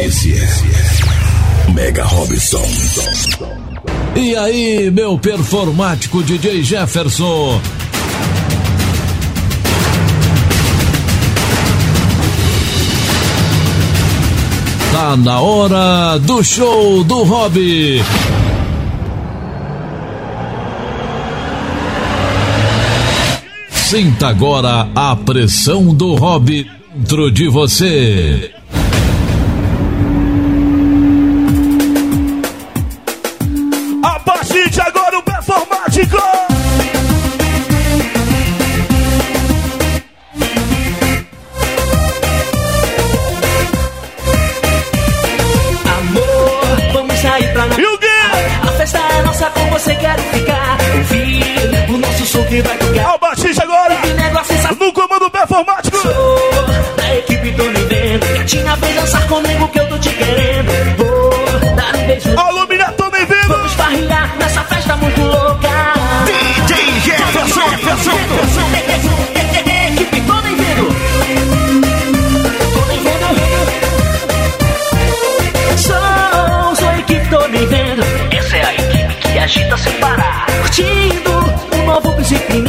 Esse é Mega Robson. E aí, meu performático DJ Jefferson? Tá na hora do show do Hobby. Sinta agora a pressão do hobby dentro de você. Gatinha, vem dançar comigo que eu tô te querendo. Vou dar um beijo. Alô, mina, tô me vendo. Vamos farrear nessa festa muito louca. DJ Jefferson. Sou a equipe tô me vendo. Essa é a equipe que agita sem parar. Curtindo um novo príncipe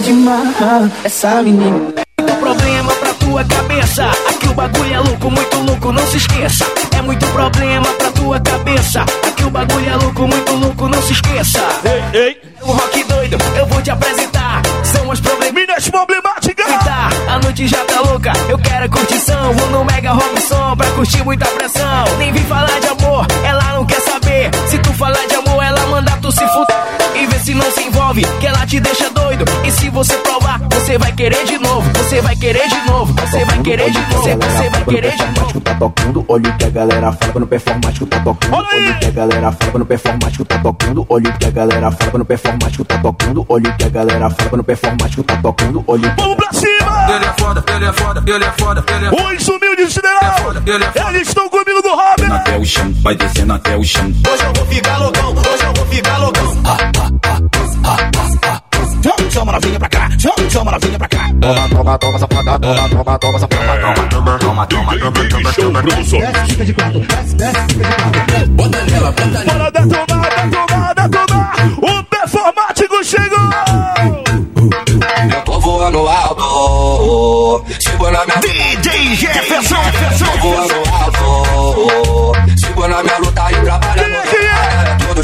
de marra, essa menina. Muito problema pra tua cabeça. Aqui o bagulho é louco, muito louco, não se esqueça. É muito problema pra tua cabeça. Aqui o bagulho é louco, muito louco, não se esqueça. Ei, ei. O rock doido, eu vou te apresentar. São os problemas. Minas problemáticas. A noite já tá louca, eu quero curtição. Vou no Mega Robson pra curtir muita pressão. Nem vim falar de amor, ela não quer saber. Se tu envolve, que ela te deixa doido. E se você provar, você vai querer de novo. Você vai querer de novo, você vai querer de novo. Você, você vai querer de novo. tá tocando, olha o que a galera fala no performático tá tocando, Olha o que a galera fala no performático tá tocando, olha o que a galera fala no performático tá tocando, olha o que a galera fala no performático tá tocando, olha o Vamos pra cima. Ele é foda, ele é foda, ele é foda, ele é foda. Os humildes de general. foda, ele é foda. Eles estão comigo do Robin. Até o chão, vai descendo até o chão. Hoje eu vou ficar loucão, hoje eu vou ficar loucão. Chama novinha pra cá, chama, novinha pra cá. Toma, toma, toma, safada, toma, toma, toma, safada, toma, toma, toma, toma, toma, Show Produções. Bota nela, bota nela. Bora detonar, detonar, detonar. O performático chegou. Eu tô voando alto, sigo na minha DJ Jefferson. Tô voando alto, sigo na minha luta e trabalhando.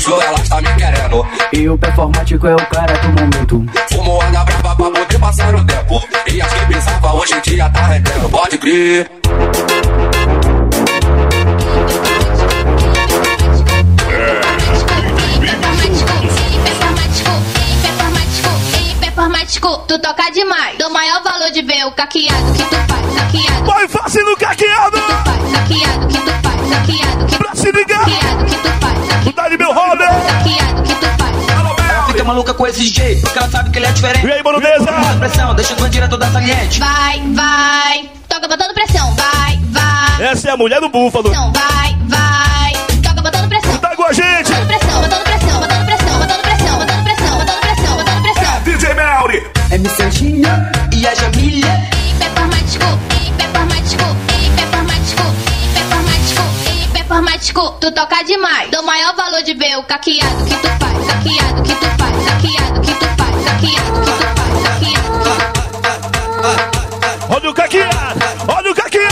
Show ela está me querendo. E o performático é o cara do momento. Fumo anda brava pra poder passar o tempo. E as que pensava hoje em dia tá rendendo. Pode crer. Performático, tu toca demais. Dou maior valor de ver o caqueado que tu faz. Saqueado Vai fácil no caqueado. que tu faz. Saqueado que tu faz. Saqueado que Pra se ligar. Saqueado que tu faz. Tu tá de meu Robin. Saqueado que tu faz. Ela fica maluca com esse DJ, porque ela sabe que ele é diferente. E aí, mano, beleza? Mais pressão, deixa o direto da saliente. Vai, vai. Toca botando pressão. Vai, vai. Essa é a mulher do búfalo. Pressão, vai, vai. Toca botando pressão. Tá com a gente. Botando pressão, botando pressão, botando pressão, botando pressão, botando pressão, botando pressão, botando pressão. DJ Melry. MC Anjinha, tu toca demais. Dou maior valor de ver o caqueado que tu faz, saqueado que tu faz, saqueado que tu faz, saqueado que tu faz, faz. Olha o caqueado. Olha o caqueado.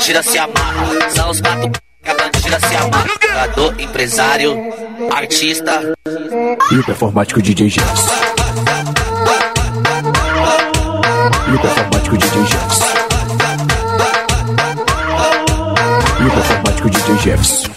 Bandida se amarra. São os quatro que a bandida se amarra. Jogador, empresário, artista. e o performático DJ Jefferson. E o performático DJ Jefferson. E o performático DJ Jefferson.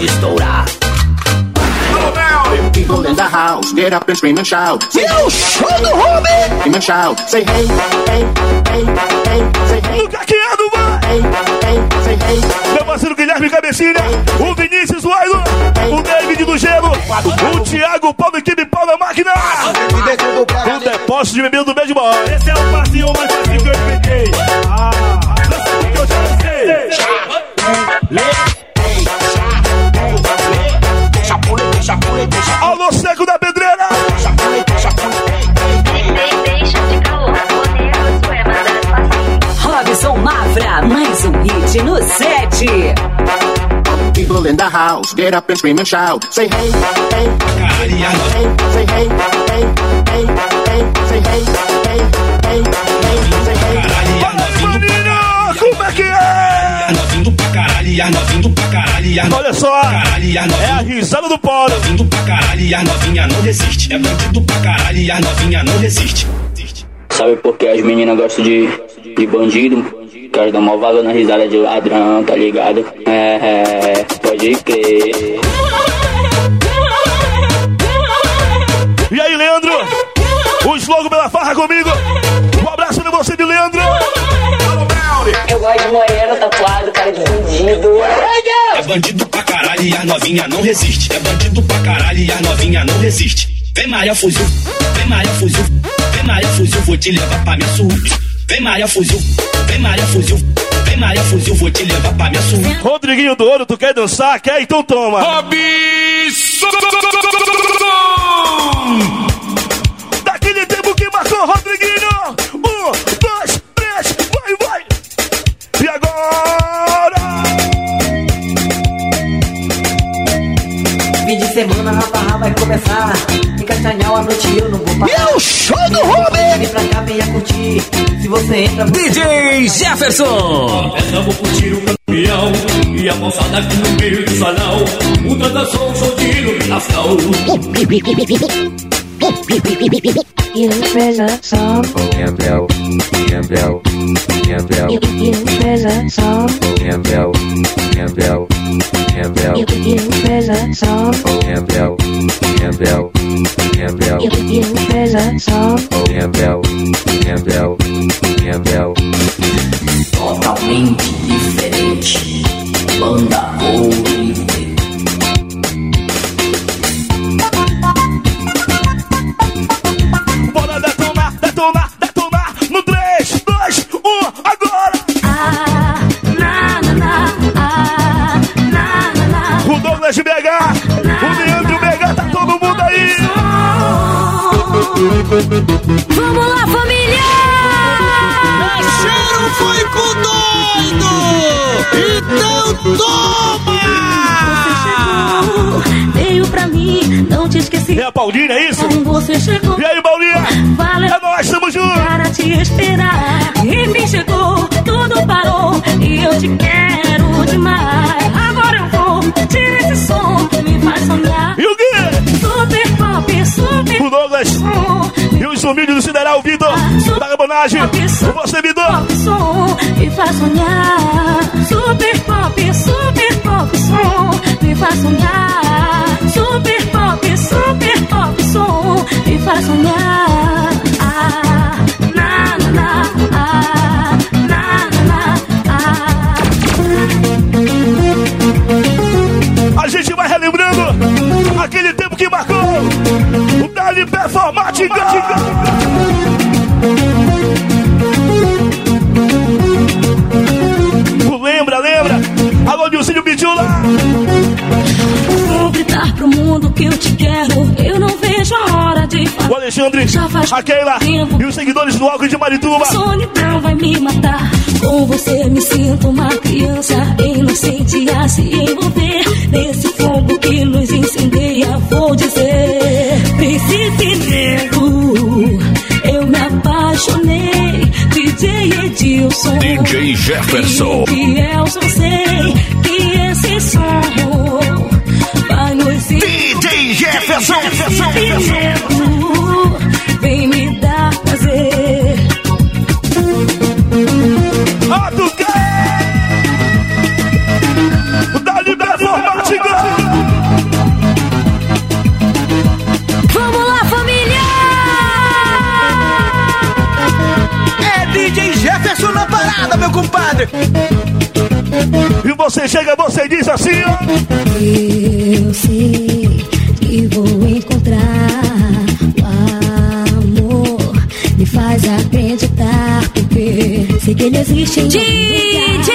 Pode estourar. People in the house, get up and scream and shout. E o show do Robin! Scream and shout. Say hey, hey, hey, hey. Say hey, No caqueado, vai. hey, hey. Say hey. Meu parceiro Guilherme Cabecinha, o Vinícius Wailo, o David do Gelo, o Thiago Paulo Equipe Pau na Máquina, o depósito de bebida do Bad Boy. Esse é o passinho mais fácil que eu inventei. Ah, dança que eu já sei. Alô, um no set. People in the house, get up and scream and shout. Say hey, hey, hey. Say hey, hey, hey, hey. Say hey, hey, hey, hey. Say hey. Olha, maninha, como é que é? Novinho pra caralho, e a novinho pra caralho, e Olha só, e é a risada do Polo. Novinho pra caralho, e a novinha não resiste. É bandido pra caralho, e a novinha não resiste. Sabe por que as meninas gostam de, de bandido? Que elas dão mó valor na risada de ladrão, tá ligado? É, é, pode crer. E aí, Leandro? O slogan pela farra comigo. Um abraço pra você de Leandro. Eu gosto de moreno tatuado, cara de bandido. É bandido pra caralho, e a novinha não resiste. É bandido pra caralho, e a novinha não resiste. Vem Maria Fuzil, vem Maria Fuzil, vem Maria Fuzil, vou te levar pra minha suíte. Vem Maria Fuzil, vem Maria Fuzil, vem Maria Fuzil, vou te levar pra minha suíte. Rodriguinho do Ouro, tu quer dançar? Quer? Então toma. Daquele tempo que marcou, Rodriguinho. Um, dois, três, vai, vai. E agora? Fim de semana a vai começar. Castanhal a noite eu não vou E o show do Robin! Vem pra cá, venha curtir. Se você entra, DJ Jefferson. Essa vou curtir o campeão E a moçada aqui no meio do salão O transação, show de iluminação You press a song. OM bell. EM bell. EM bell. You press a song. EM bell. EM bell. EM bell. EM bell. You press song. OM bell. EM bell. EM bell. Có tóc diferente. Banda colorida. Vamos lá, família! Cheiro foi com doido! Então toma! Veio pra mim, não te esqueci. É a Paulinha, é isso? Como você chegou. E aí, Paulinha? Valeu. É nóis, tamo junto. Para te esperar. Enfim chegou, tudo parou. E eu te quero demais. Agora eu vou tirar esse som que me faz sonhar. E o O Douglas e os humildes do Sideral, Vitor. Vagabondagem, você me som me faz sonhar. Super pop, super pop som me faz sonhar. Super pop, super pop som me faz sonhar. Alexandre, a Keila e os seguidores do Alco de Marituba. Solidão vai me matar. Com você me sinto uma criança inocente a se envolver nesse fogo que nos incendeia. Vou dizer, príncipe negro, eu me apaixonei. DJ Edilson, DJ Jefferson. E Elson sei que esse som vai nos DJ Jefferson, Jefferson, Príncipe negro, compadre. E você chega, você diz assim, ó. Eu sei que vou encontrar o amor. Me faz acreditar, porque sei que ele existe em DJ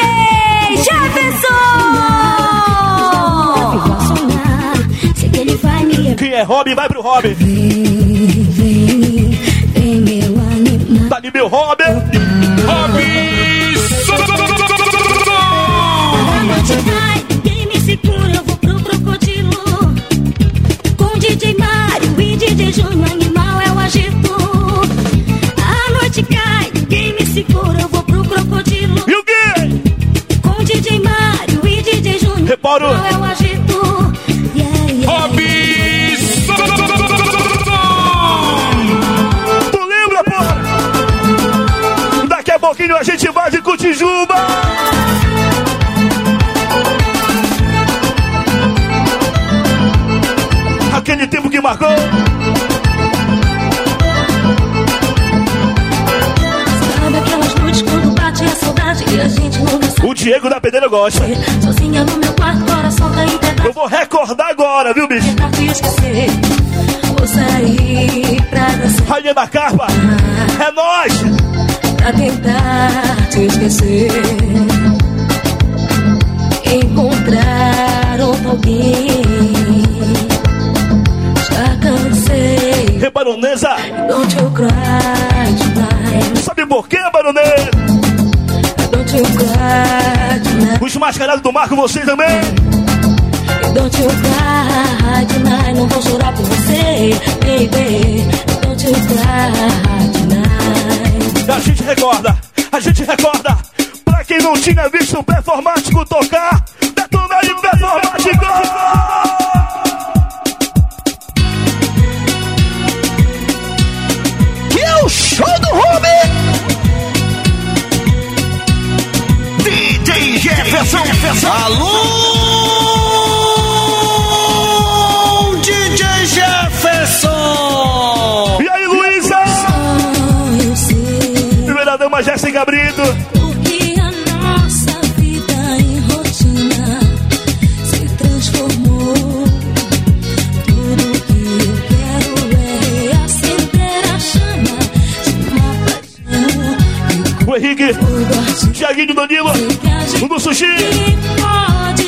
Jefferson! Sei que ele vai me Quem é Robin, vai pro Robin. Vem, vem, vem, meu animal. Tá ali meu Robin. Cutijuba. Aquele tempo que marcou. Sabe aquelas noites quando bate a saudade e a gente não dança? O Diego da Pedreira gosta. Sozinha no meu quarto, coração tá em pedaços. Eu vou recordar agora, viu, bicho? Tentar te esquecer. Vou sair pra dançar. Rainha da Carpa. Te esquecer. Encontrar outro alguém. Já cansei. Hey, baronesa. Don't you cry tonight. Sabe por quê, baronesa? Don't you cry tonight. Os mascarados do Marco, vocês também. Don't you cry tonight. Não vou chorar por você, baby. Don't you cry tonight. A gente recorda, a gente recorda. Pra quem não tinha visto o performático tocar, Henrique, Tiaguinho Danilo, do Sushi. Pode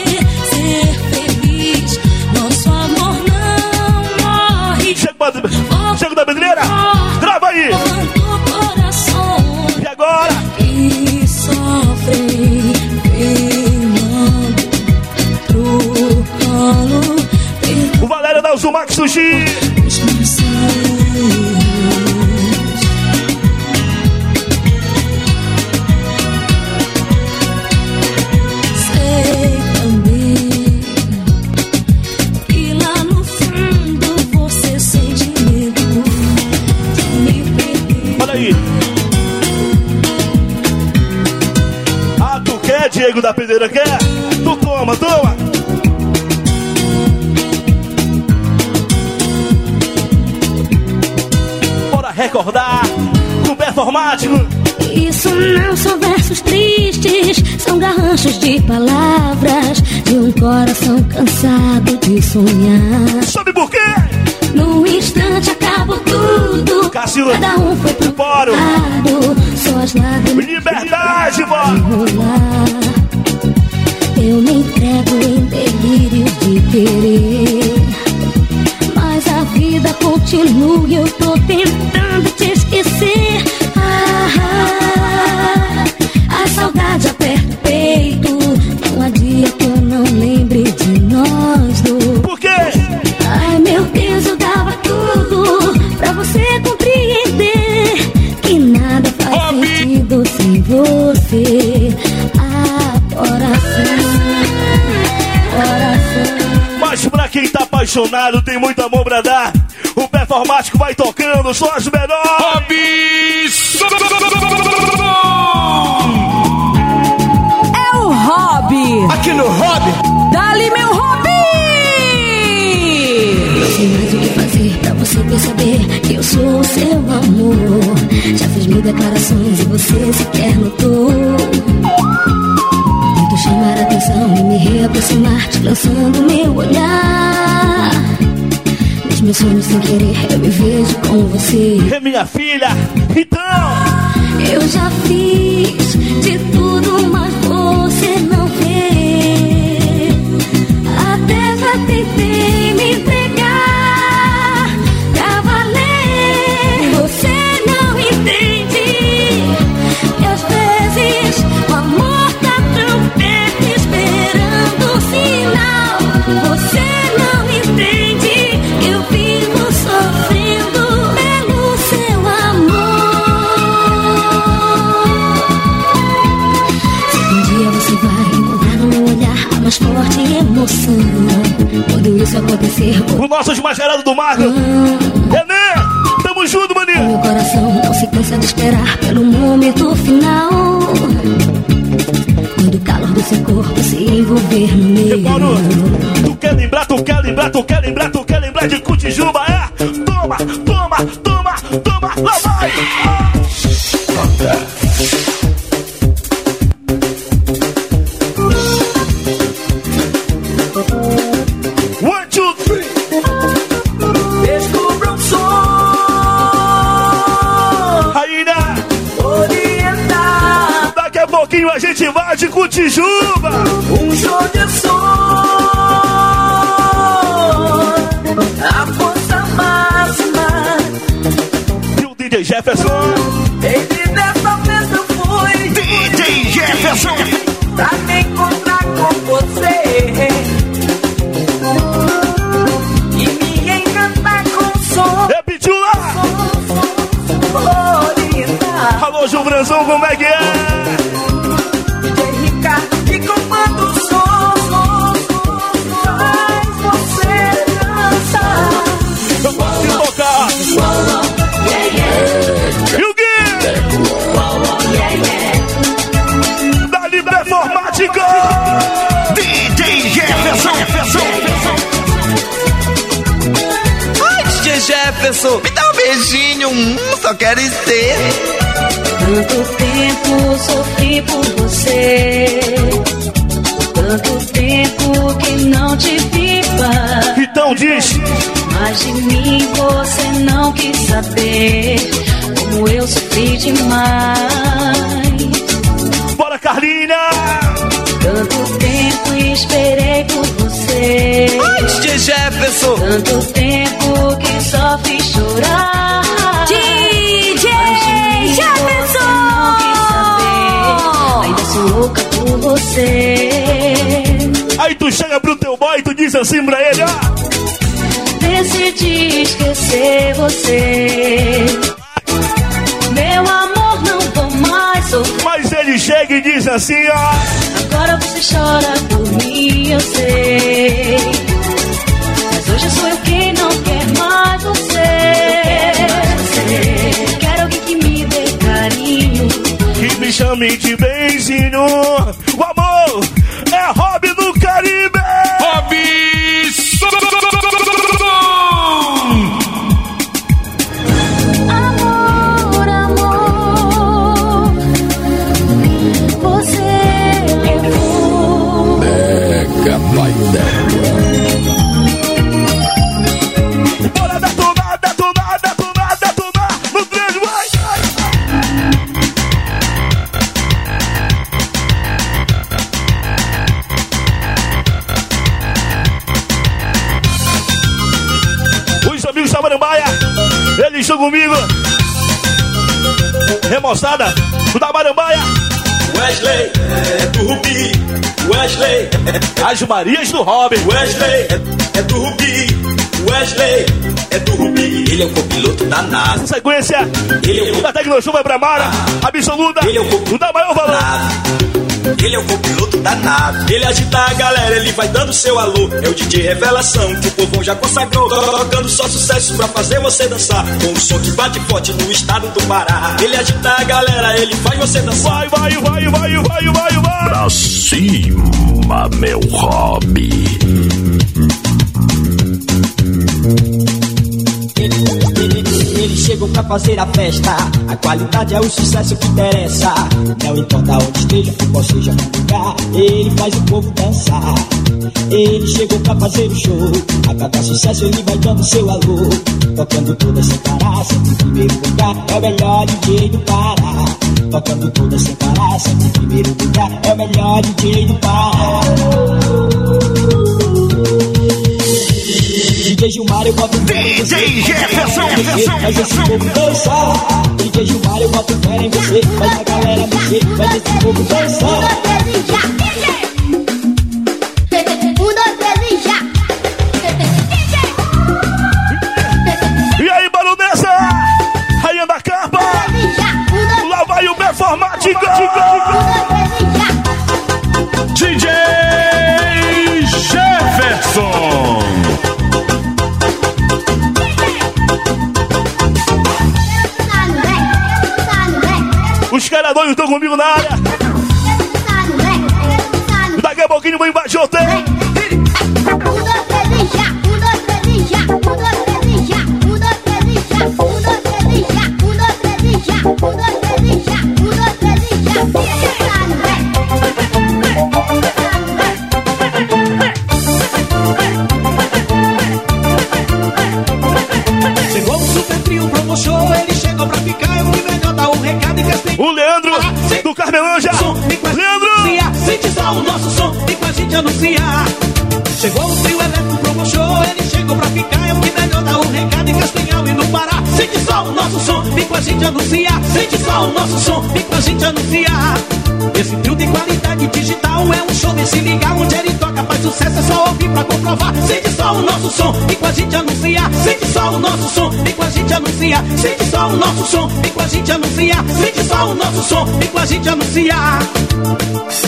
ser feliz. Nosso amor não morre. Chega da pedreira, trava aí. E agora? pro colo O Valério da Uzumax Sushi. De palavras de um coração cansado de sonhar. Sabe por quê? Num instante acabou tudo. Cássio, Cada um foi pro lado, só as lágrimas Liberdade, rolar. Eu me entrego em delírios de querer, mas a vida continua continue, eu tô tentando te esquecer. Ah, ah, a saudade apaixonado, tem muito amor pra dar. O performático vai tocando, só as melhores. É o Hobby. Aqui no Hobby. Dali, meu Hobby. Não sei mais o que fazer pra você perceber que eu sou o seu amor. Já fiz mil declarações e você sequer notou. Tento chamar a atenção e me reaproximar, te lançando meu olhar. Meus sonhos sem querer, eu me vejo com você. É minha filha, então. Eu já fiz vou O nosso desmascarado do Marco. René, tamo junto, maninho. meu coração não se cansa de esperar pelo momento final. Quando o calor do seu corpo se envolver no meu. Tu quer lembrar, tu quer lembrar, tu quer lembrar, ser. Tanto tempo sofri por você. Tanto tempo que não te vi mais. Então diz. Mas de mim você não quis saber. Como eu sofri demais. Bora, Carlinha. Tanto tempo esperei por você. Ai, DJ Jefferson, Tanto tempo que só fiz chorar. Tu chega pro teu boy e tu diz assim pra ele, ó. Decidi esquecer você. Meu amor, não vou mais sofrer. Mas ele chega e diz assim, ó. Agora você chora por mim, eu sei. Mas hoje sou eu quem não quer mais você. Quero alguém que me dê carinho. Que me chame de benzinho. O amor é hobby Caribe. Hobby Amor, amor, você levou. Mega Bora Remoçada da Marambaia. Wesley, é do Rubi. Wesley, As Marias do Robin. Wesley, é, é do Rubi. Wesley, é do Rubi. Ele é o copiloto da NASA. Sequência. Ele é o Da Tecnoshow vai pra Mara. Absoluta. Ele é o copiloto Da maior valor. Ele é o copiloto da nave. Ele agita a galera, ele vai dando seu alô. É o DJ Revelação que o povão já consagrou. Tocando só sucesso pra fazer você dançar. Com o som que bate forte no estado do Pará. Ele agita a galera, ele faz você dançar. Vai, vai, vai, vai, vai, vai, vai. Pra cima, meu hobby. Chegam pra fazer a festa. A qualidade é o sucesso que interessa. Não importa onde esteja, qual seja o lugar, ele faz o povo dançar. Eles chegam pra fazer o show. A cada sucesso ele vai dando seu alô. Tocando todas sem parar, sempre em primeiro lugar. É o melhor DJ do Pará. Tocando todas sem parar, sempre em primeiro lugar. É o melhor DJ do Pará. DJ Gilmar, eu boto fé em você. DJ Jefferson, Jefferson, Faz esse povo dançar. DJ Gilmar, eu boto fé em você. Faz a galera mexer, faz esse povo dançar. E aí, baronesa? Rainha da capa. Lá vai o performático. DJ Doidos estão comigo na área. Daqui a pouquinho vou invadir o hotel. Chegou o Super Trio Promo Show, ele chegou pra ficar. Eu que melhor dar um recado e castigo. O Do Carmelanja. Leandro! Sente só o nosso som e com a gente anunciar. Chegou o trio elétrico Promo Show, ele chegou pra ficar. Eu que melhor dar um recado em Castanhal e no Pará. Sente só o nosso som e com a gente anunciar. Sente só o nosso som e com a gente anunciar. Esse trio de qualidade digital é um show de se ligar. Onde ele toca faz sucesso, é só ouvir pra comprovar. Sente só o nosso som e com a gente anunciar. Sente só o nosso som e com a gente anunciar. Sente só o nosso som e com a gente anunciar. Sente só o nosso som e com a gente anunciar.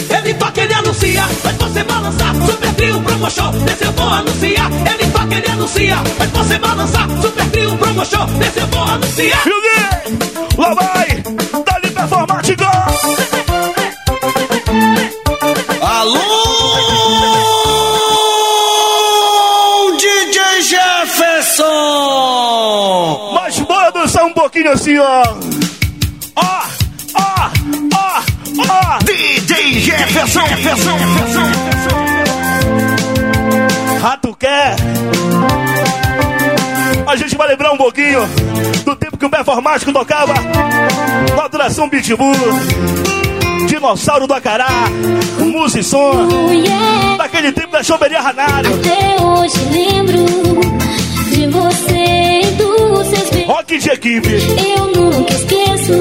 Ele toca, ele anuncia, faz você balançar. Super Trio Promo Show, desse eu vou anunciar. Ele toca, ele anuncia, faz você balançar. Super Trio Promo Show, desse eu vou anunciar. Lá vai! Performático! Pouquinho assim, ó! Ó! Ó! Ó! Ó! DJ Jefferson. Jefferson. Rato quer? A gente vai lembrar um pouquinho do tempo que o performático tocava na atração Pitbull, Dinossauro do Acará, Musição, daquele tempo da choveria Ranário. Até hoje lembro de você Rock de equipe. Eu nunca esqueço.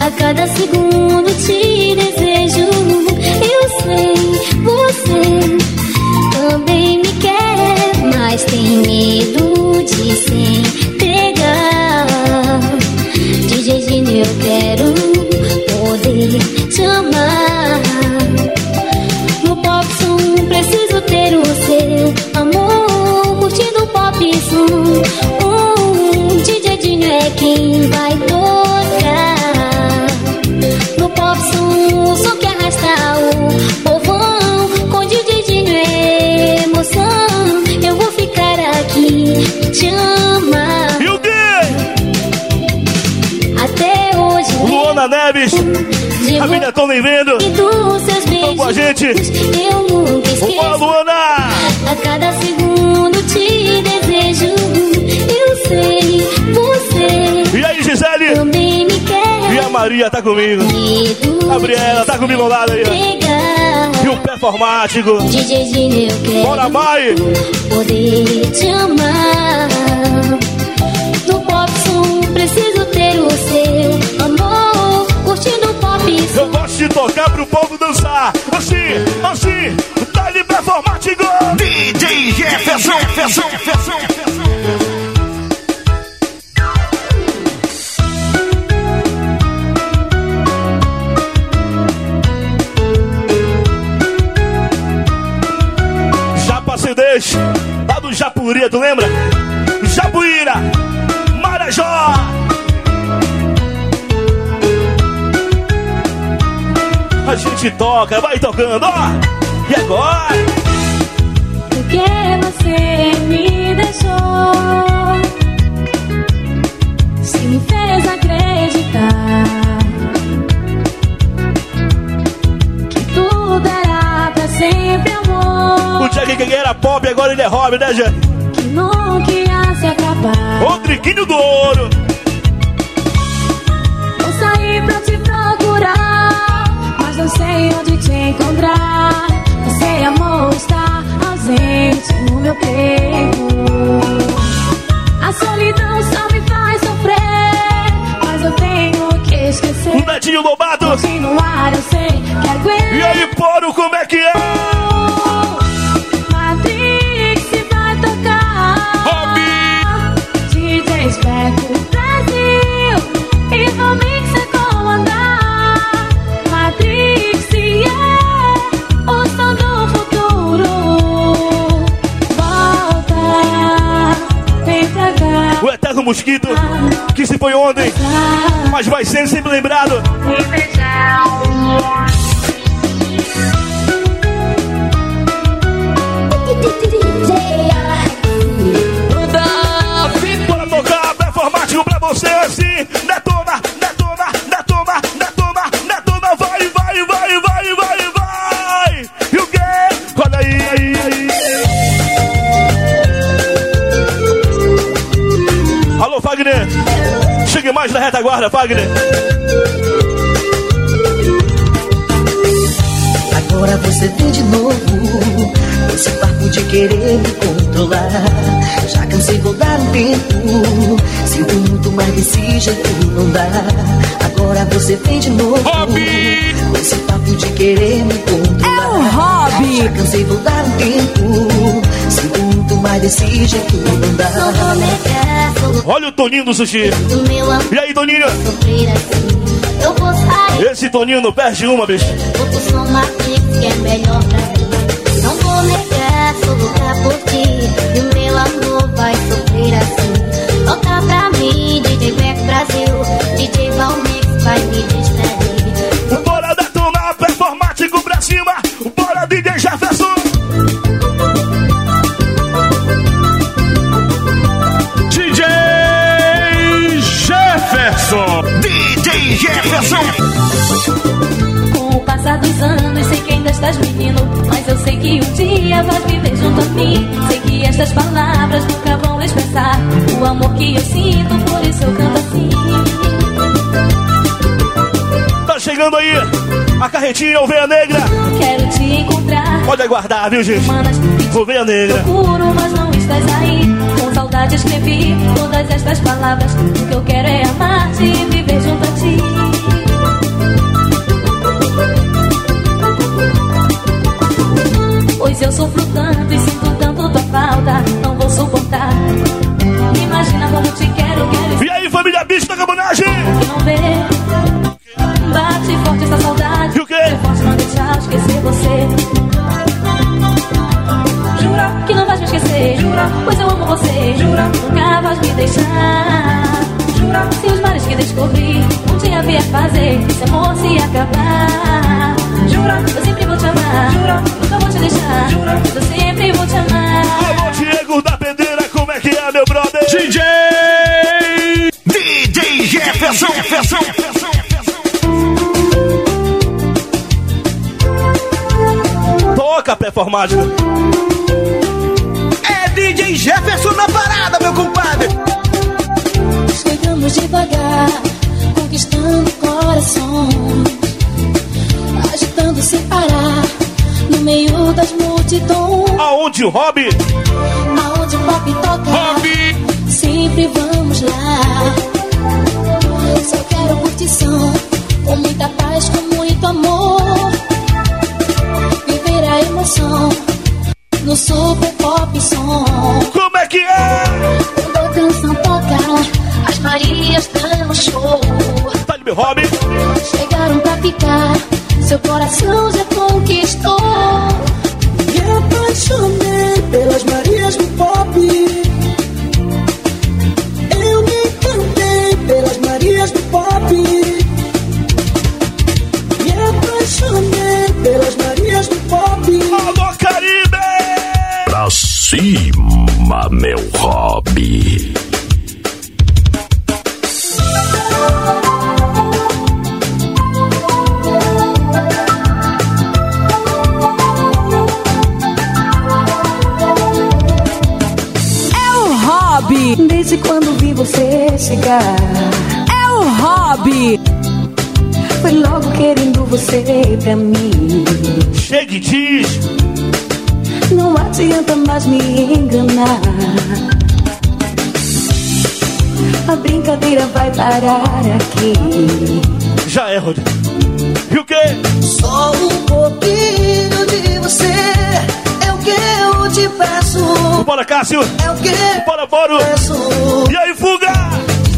A cada segundo te desejo. Eu sei, você também me quer, mas tem medo de se entregar. DJ Gino, eu quero poder te amar. No pop som preciso ter o seu amor. Curtindo o pop som. É quem vai tocar. No pop som, o som que arrasta o povão. Com DJ Dinho é emoção. Eu vou ficar aqui te amar. E o quê? Até hoje. Luana Neves, a minha Tony vendo. dos seus beijos. com a gente. Eu nunca esqueço. Vambora, Luana! Maria tá comigo. Gabriela tá comigo ao lado aí. E o performático. Bora, Mai! Poder te amar. No pop som, preciso ter o seu amor. Curtindo o pop som. Eu gosto de tocar pro povo dançar. Assim, assim. tá de performático. DJ Jefferson, Jefferson, Jefferson. Japuria, tu lembra? Japuíra, Marajó. A gente toca, vai tocando, ó. E agora? Porque você me deixou Se me fez acreditar O que era pop, agora ele é hobby, né, Jack? Que nunca ia se acabar Rodriguinho do Ouro. Vou sair pra te procurar Mas não sei onde te encontrar Você, amor, está ausente no meu peito A solidão só me faz sofrer Mas eu tenho que esquecer O. Continuar, eu sei que aguento E aí, Poro, como é que é? Mosquito, que se foi ontem, mas vai ser sempre lembrado. Mais. Agora você vem de novo Esse papo de querer me controlar Já cansei, vou dar um tempo Sinto muito, mas desse jeito não dá Agora você vem de novo Esse papo de querer me controlar É o Hobby. Já cansei, vou dar um tempo desse jeito não dá Olha o Toninho do sushi. E aí, Toninho? Eu vou sair, Esse Toninho não perde uma, bicho. vou pro som Matrix que é melhor pra mim. Não vou negar, sou louca por ti. E o meu amor vai sofrer assim. Toca pra mim, DJ Beck Brasil. DJ Valmix vai me passar dos anos, sei que ainda estás menino. Mas eu sei que um dia vais viver junto a mim. Sei que estas palavras nunca vão expressar o amor que eu sinto, por isso eu canto assim. Tá chegando aí a carretinha Oveia Negra. Quero te encontrar. Pode aguardar, viu, gente? Oveia Negra. Procuro, mas não estás aí. Com saudade escrevi todas estas palavras. O que eu quero é amar-te e viver junto a Pois eu sofro tanto e sinto tanto tua falta. Não vou suportar. Imagina como te quero, quero E aí, família Bicho da Cabanagem? não ver. Bate forte essa saudade. E o quê? Forte não deixar esquecer você. Jura que não vais me esquecer. Jura, pois eu amo você. Jura, nunca vais me deixar. Jura, se os mares que descobri um dia vier fazer esse amor se acabar. Jura, eu sempre deixar. Jura, eu sempre vou te amar. Alô, Diego da Pendeira, como é que é, meu brother? DJ DJ Jefferson. Jefferson. Jefferson. Toca performático. É DJ Jefferson na parada, meu compadre. Chegamos devagar, conquistando corações, agitando sem parar, meio das multidões. Aonde o hobby? Aonde o pop toca, sempre vamos lá. Só quero curtição, Com muita paz, com muito amor. Viver a emoção no super pop som. Como é que é? Quando a canção toca, as Marias dão show. Tá de meu hobby. Chegaram pra ficar, seu coração já conquistou. Me apaixonei pelas Marias do pop. Eu me encantei pelas Marias do pop. Me apaixonei pelas Marias do pop. Alô, Caribe! Pra cima, meu hobby. Mim. Chega e diz. Não adianta mais me enganar. A brincadeira vai parar aqui. Já é, Rodrigo. E o quê? Só um pouquinho de você é o que eu te peço. Bora, Cássio. É o que Bora, Boro. peço. E aí, fuga?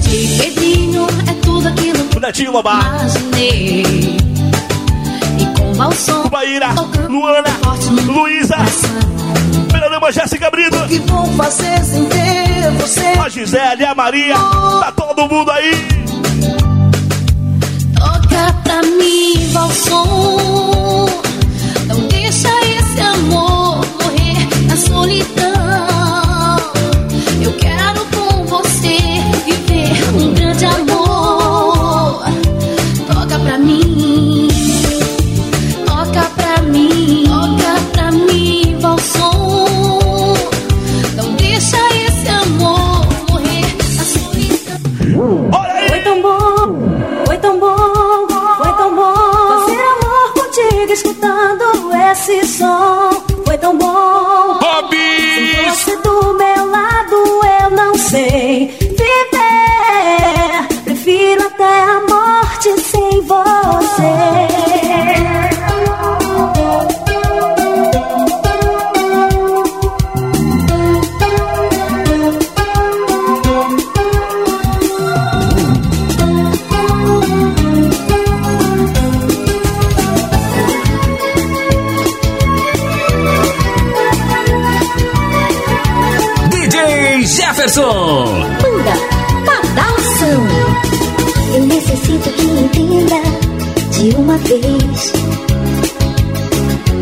De Pedrinho é tudo aquilo O Netinho imaginei. Balsão, Baíra. Luana. Luísa. Primeira-dama Jéssica Brito. O que vou fazer sem ter você? A Gisele, a Maria. Tá todo mundo aí. toca pra mim, balsão. Não deixa esse amor morrer na solidão.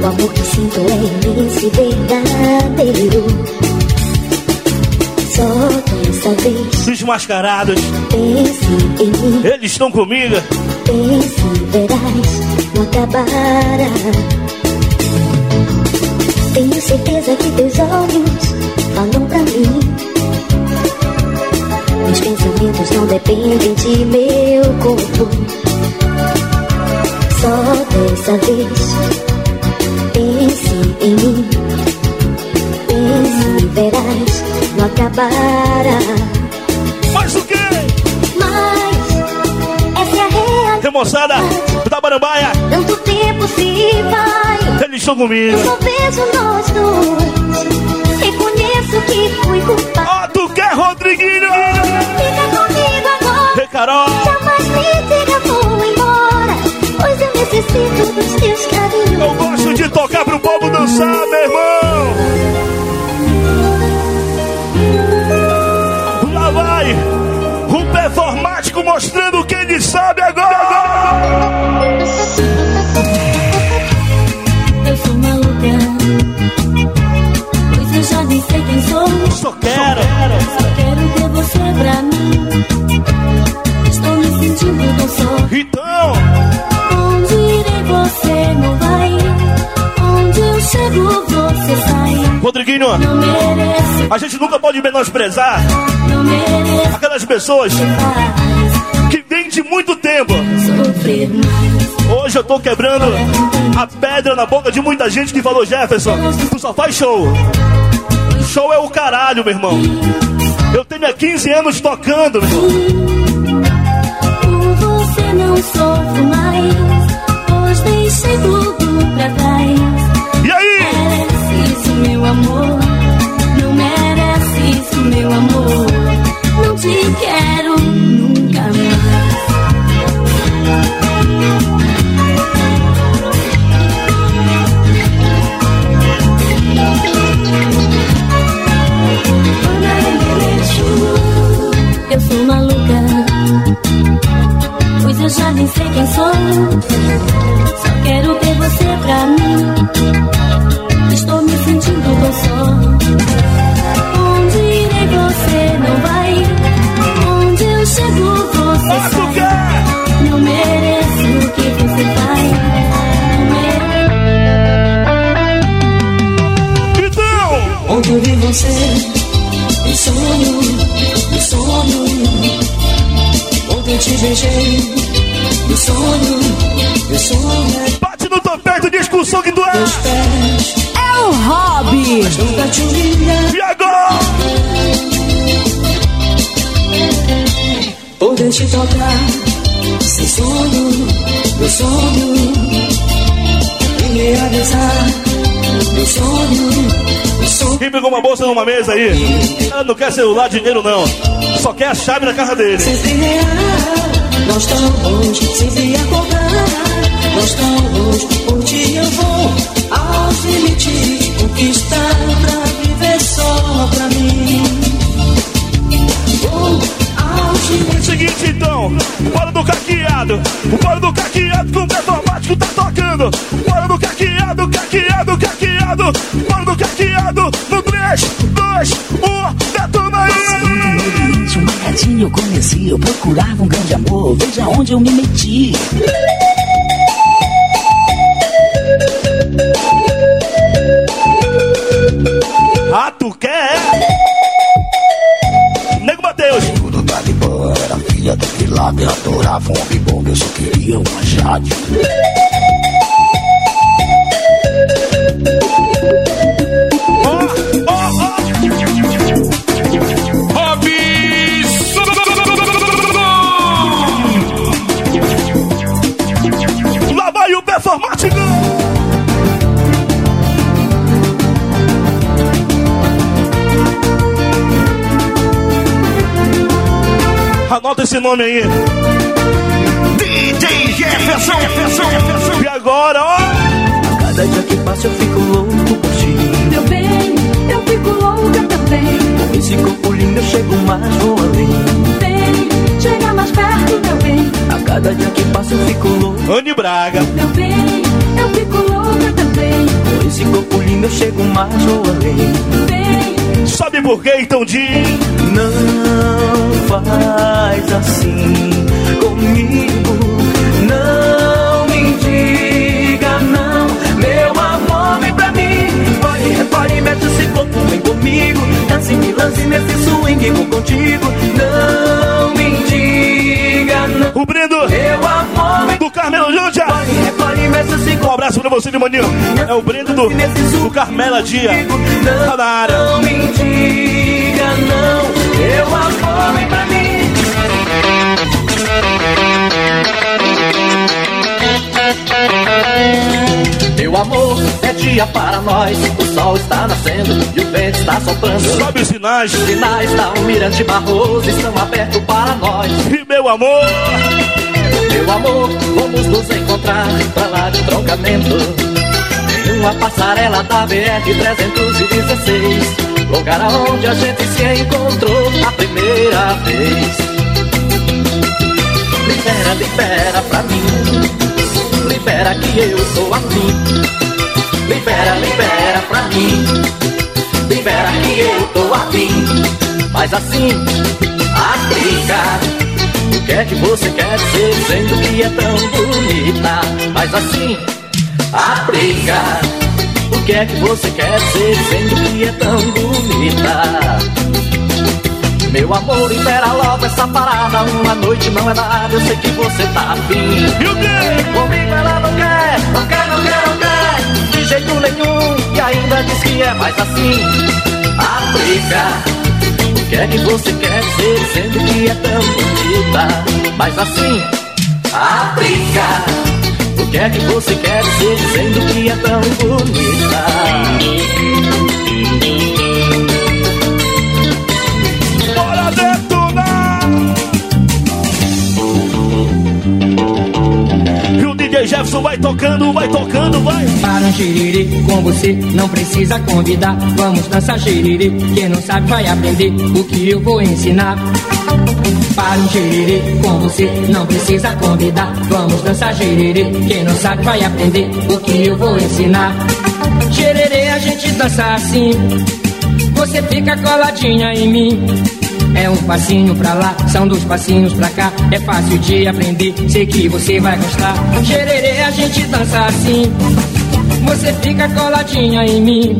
O amor que sinto é imenso e verdadeiro. Só dessa vez Os mascarados. pense em mim, Eles estão comigo. pense verás, não acabará. Tenho certeza que teus olhos falam pra mim. Meus pensamentos não dependem de meu corpo. Só dessa vez, pense em mim. Pense e verás, não acabará. Mas o quê? Mas essa é a realidade. Moçada da Barambaia. Tanto tempo se vai. Eles estão comigo. Eu só vejo nós dois. Reconheço que fui culpado. Ó, tu quer, Rodriguinho? Fica comigo agora. Ei, Carol. Jamais me embora. Dos teus carinhos. Eu gosto de tocar pro povo dançar, meu irmão. Lá vai o performático mostrando quem ele sabe agora. Eu sou maluca. Pois eu já nem sei quem sou. Só quero. Só quero ter você pra mim. Estou me sentindo tão só. Mereço, a gente nunca pode menosprezar aquelas pessoas que vêm de muito tempo. Hoje eu tô quebrando a pedra na boca de muita gente que falou, Jefferson, tu só faz show. Show é o caralho, meu irmão. Eu tenho há 15 anos tocando, meu irmão. Você não mais, pois deixei tudo pra trás. Amor. Te tocar, sem sonho, meu sonho. E meu sonho, meu sonho. Quem pegou uma bolsa numa mesa aí? Ah, não quer celular, dinheiro não. Só quer a chave na casa dele. Nós estamos sempre acordar. Nós estamos, por ti eu vou aos limites, conquistar então, bora do caqueado, bora do caqueado com o performático tá tocando. Bora do caqueado, caqueado, caqueado, bora do caqueado no 3, 2, 1, detona aí! Um eu conheci, eu procurava um grande amor, veja onde eu me meti. Pilato, eu adorava um homem bom, eu só queria uma Jade. Esse nome aí. DJ Jefferson, Jefferson, Jefferson. E agora, ó. Cada dia que passa eu fico louco por ti. Meu bem, eu fico louca também. Com esse corpo lindo eu chego mais, vou além. Vem, chega mais perto, meu bem. A cada dia que passa eu fico louco. Anne Braga. Meu bem, eu fico louca também. Com esse corpo lindo eu chego mais, vou além. Vem, Sabe por que então diz? Não faz assim comigo. Não me diga não, meu amor, vem pra mim. Pode, repare, mete esse corpo, vem comigo. Dance, me lance nesse swing, vou contigo. Não me diga não. O Brendo Meu amor, vem do Carmelo Júlia. Um abraço pra você de maninho. É o Brendo do, do Carmela Dia. Tá na área. Não me diga não, meu amor, vem pra mim. Meu amor, é dia para nós. O sol está nascendo e o vento está soprando. Sobe os sinais. Os sinais da Almirante Barroso estão abertos para nós. E meu amor, Meu amor, vamos nos encontrar pra lá de troncamento. Em uma passarela da BR-316. Lugar aonde a gente se encontrou a primeira vez. Libera, libera pra mim. Libera que eu sou afim. Libera, libera pra mim. Libera que eu tô afim. Mas assim, aplica. O que é que você quer dizer dizendo que é tão bonita? Mas assim, aplica. O que é que você quer dizer dizendo que é tão bonita? Meu amor, libera logo essa parada. Uma noite não é nada, eu sei que você tá afim. e o quê? Comigo ela não quer, não quer, não quer, não quer. De jeito nenhum, e ainda diz que é mais assim. Aplica. O que é que você quer dizer dizendo que é tão bonita? Mas assim, África. O que é que você quer dizer dizendo que é tão bonita? Bora detonar! E o DJ Jefferson vai tocando, vai tocando, vai! Para um xiriri com você não precisa convidar. Vamos dançar xiriri, quem não sabe vai aprender o que eu vou ensinar. Para um xiriri com você não precisa convidar. Vamos dançar xiriri, quem não sabe vai aprender o que eu vou ensinar. Xererê a gente dança assim, você fica coladinha em mim. É um passinho pra lá, são dois passinhos pra cá. É fácil de aprender, sei que você vai gostar. Xererê, a gente dança assim. Você fica coladinha em mim.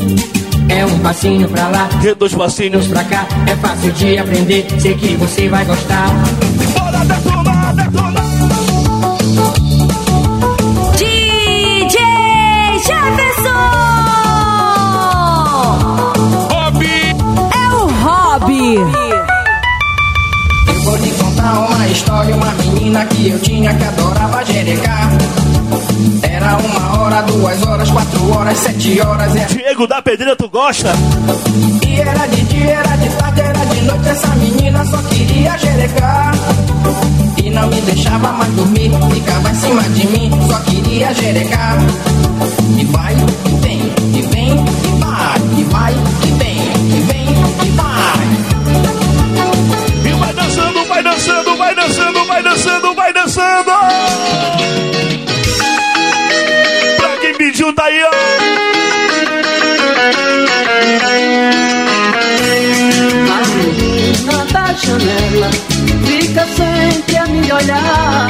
É um passinho pra lá, e dois passinhos pra cá. É fácil de aprender, sei que você vai gostar. Bora detonar, detonar! DJ Jefferson! Hobby! É o Hobby! Eu vou te contar uma história, uma menina que eu tinha que adorava jerecar. Era uma hora, duas horas, quatro horas, sete horas. E... Diego da Pedreira, tu gosta? E era de dia, era de tarde, era de noite. Essa menina só queria jerecar. E não me deixava mais dormir, ficava em cima de mim, só queria jerecar. E vai, e vem, e vem, e vai, e vai, e vem, e vem, e vai. E vai dançando, vai dançando, vai dançando, vai dançando, vai dançando! Aí, ó! A menina da janela fica sempre a me olhar.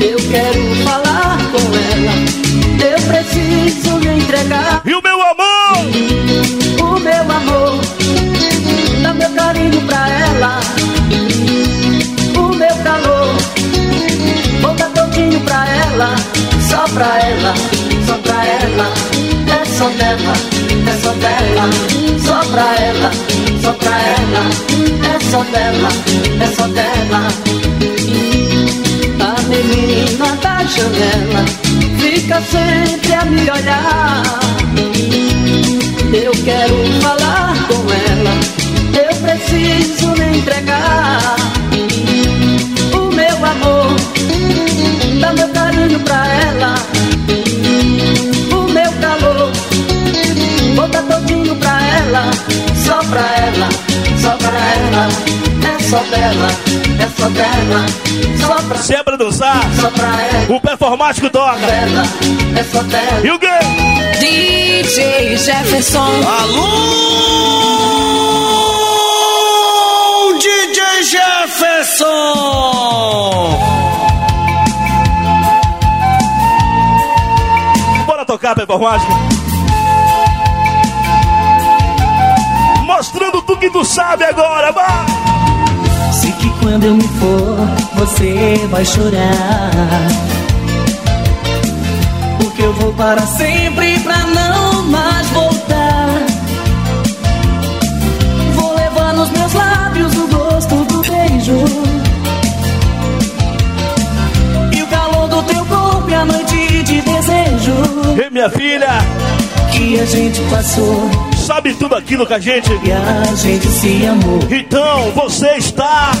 Eu quero falar com ela, eu preciso lhe entregar E o meu amor! o meu amor, dá meu carinho pra ela, o meu calor, vou dar todinho pra ela, pra ela, só pra ela, é só dela, é só dela, só pra ela, só pra ela, é só dela, é só dela. A menina da janela fica sempre a me olhar. Eu quero falar com ela, eu preciso me entregar. Carinho pra ela. O meu calor, vou dar todinho pra ela. Só pra ela, só pra ela. É só dela, é só dela. Só pra Se é pra dançar, só pra ela. o performático toca! Dela, é só dela. E o quê? DJ Jefferson! Alô, DJ Jefferson! Tocar, performático! Mostrando tudo que tu sabe agora, vai! Sei que quando eu me for, você vai chorar. Porque eu vou para sempre pra não mais voltar. Vou levar nos meus lábios o gosto do beijo. E o calor do teu corpo e a noite de desejo. E minha filha, Que a gente passou sabe tudo aquilo que a gente. e a gente se amou. Então você está.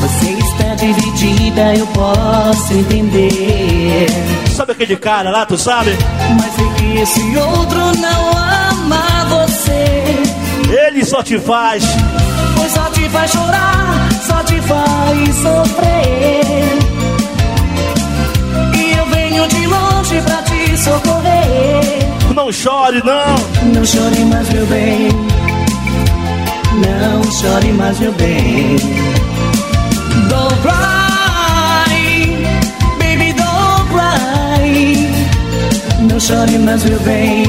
Você está dividida, eu posso entender. Sabe aquele cara lá, tu sabe? Mas sei que esse outro não ama você. Ele só te faz. Pois só te faz chorar, só te faz sofrer. E eu venho de longe pra te socorrer. Não chore, não. Não chore mais, meu bem. Não chore mais, meu bem. Don't cry, baby, don't cry. Não chore mais, meu bem.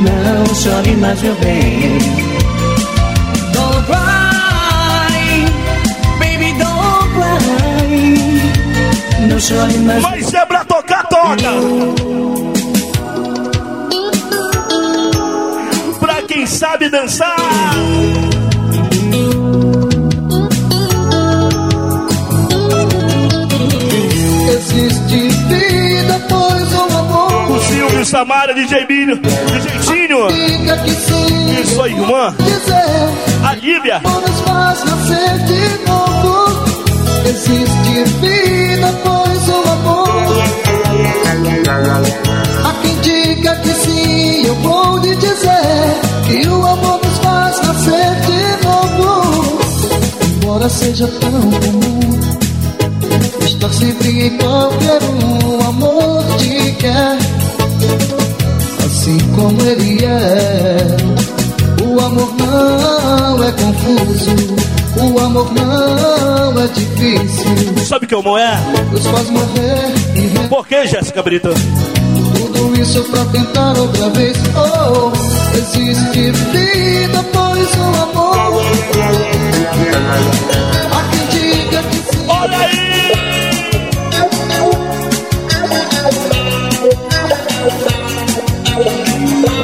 Não chore mais, meu bem. Don't cry, baby, don't cry. Não chore mais. Toca! Pra quem sabe dançar! Existe vida, pois o amor. O Silvio Samara, DJ Milho, DJ Tinho. E sua irmã, a Lívia. Faz nascer de novo. Existe vida, amor. Há quem diga que sim, eu vou lhe dizer que o amor nos faz nascer de novo. Embora seja tão comum estar sempre em qualquer um, o amor te quer. Assim como ele é, o amor não é confuso. O amor não é difícil. Sabe que o amor é? Nos faz morrer re- Por que, Jéssica Brito? tudo isso pra tentar outra vez. Oh, existe vida, pois o amor. Há quem diga que sim. Olha aí!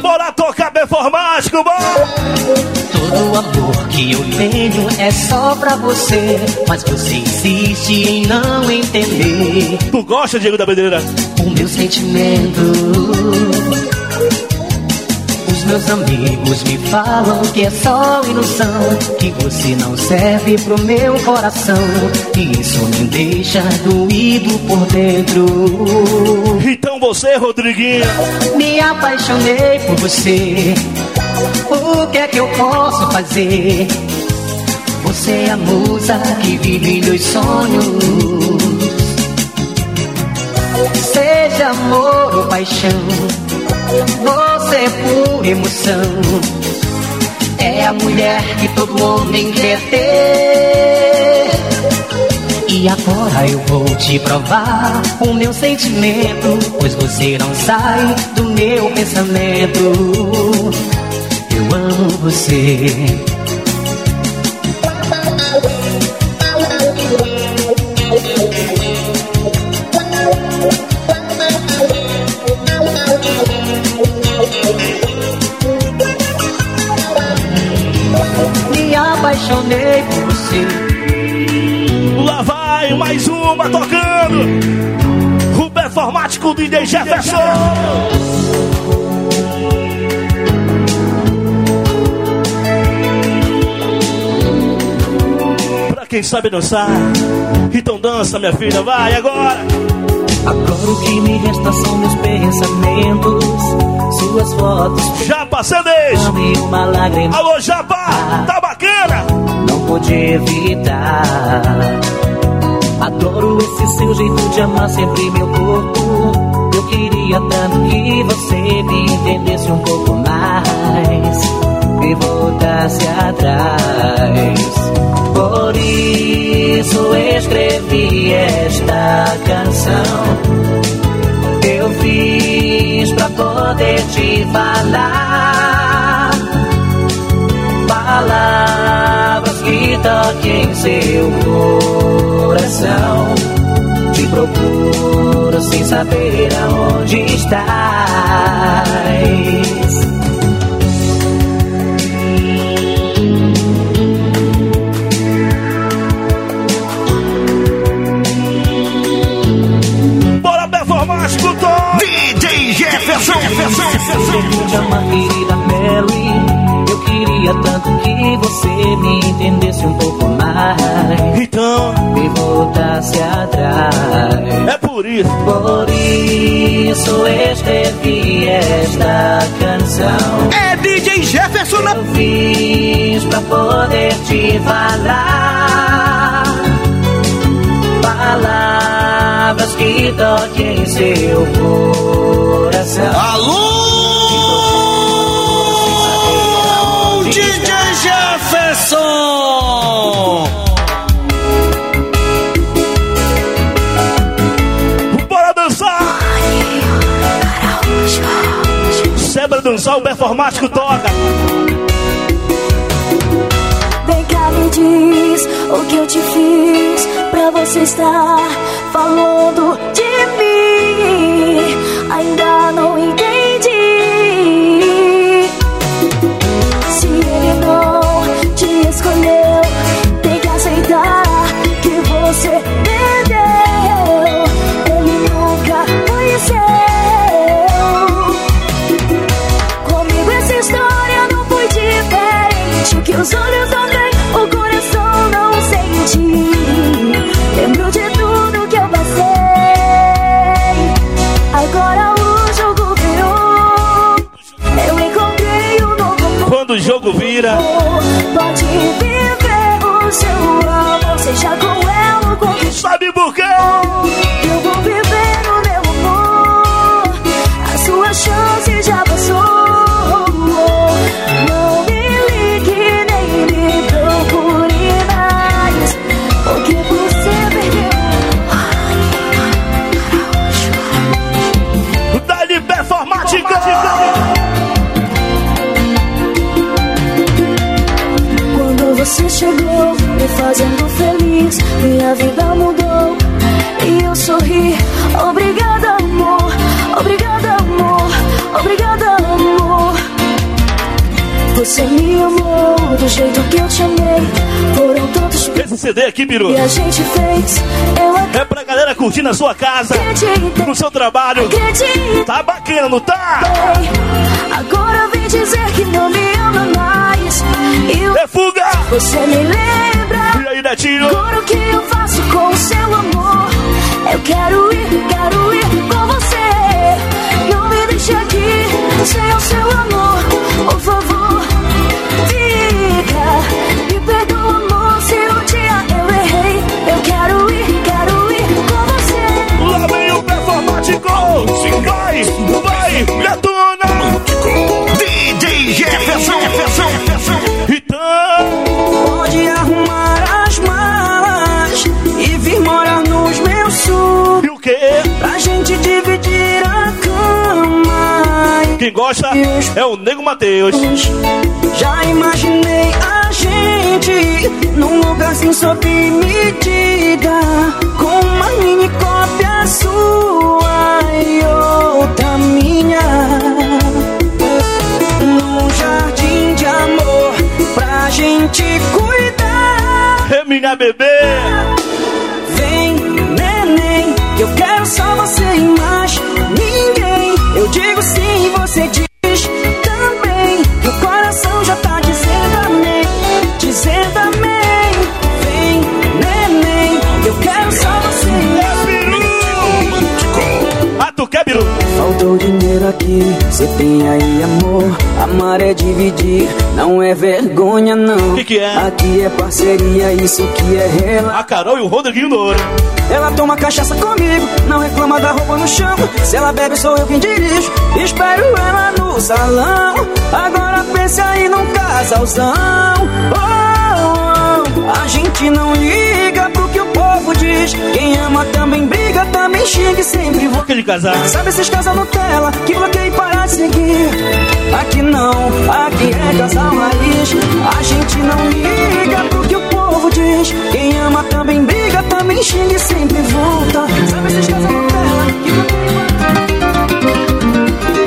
Bora tocar performático, bora! Todo amor que eu tenho é só pra você. Mas você insiste em não entender Tu gosta, Diego da Bandeira? o meu sentimento. Os meus amigos me falam que é só ilusão. Que você não serve pro meu coração. E isso me deixa doído por dentro. Então você, Rodriguinho. Me apaixonei por você. O que é que eu posso fazer? Você é a musa que vive meus sonhos. Seja amor ou paixão, você é pura emoção. É a mulher que todo homem quer ter. E agora eu vou te provar o meu sentimento, pois você não sai do meu pensamento. Eu amo você. Me apaixonei por você. Lá vai mais uma tocando. O performático DJ Jefferson. Quem sabe dançar, então dança, minha filha, vai agora. Agora o que me resta são meus pensamentos, suas fotos. Japa lágrima. Alô, Japa, tá bacana? Não pude evitar. Adoro esse seu jeito de amar sempre meu corpo. Eu queria tanto que você me entendesse um pouco mais e voltasse atrás. Escrevi esta canção. Eu fiz pra poder te falar palavras que toquem seu coração. Te procuro sem saber aonde estás. Jefferson. Jeito de amar, querida Mary. Eu queria tanto que você me entendesse um pouco mais. Então, e voltasse atrás. É por isso. Por isso escrevi esta canção. É DJ Jefferson na. Eu fiz pra poder te falar palavras que toquem seu coração. Alô, DJ Jefferson. Bora dançar! Se é pra dançar, o performático toca. Vem cá, me diz o que eu te fiz pra você estar falando de mim. Ainda minha vida mudou. E eu sorri. Obrigada, amor. Obrigada, amor. Obrigada, amor. Você me amou do jeito que eu te amei. Foram tantos Esse CD aqui, Biru, que a gente fez. Eu é pra galera curtir na sua casa, no seu trabalho. Tá bacana, não tá? Agora vem dizer que não me ama mais. Eu, É fuga! Você me lembra? Agora o que eu faço com o seu amor? Eu quero ir, quero ir com você. Não me deixe aqui sem o seu amor. Por favor, é o Nego Matheus. Já imaginei a gente num lugar sem sob medida, com uma mini cópia sua e outra minha. Num jardim de amor pra gente cuidar. É minha bebê! Vem, neném, que eu quero só você e mais dinheiro aqui, cê tem aí amor. Amar é dividir, não é vergonha não. Que que é? Aqui é parceria, isso que é relação. A Carol e o Rodriguinho Douro. Ela toma cachaça comigo, não reclama da roupa no chão. Se ela bebe, sou eu quem dirijo. Espero ela no salão. Agora pense aí num casalzão. Oh, oh, a gente não liga povo diz. Quem ama também briga, também xinga e sempre vou. Aquele casal. Sabe esses casal Nutella que bloqueia e para seguir? Aqui não, aqui é casal raiz. A gente não liga pro que o povo diz. Quem ama também briga, também xinga e sempre volta. Sabe esses casal Nutella que bloqueia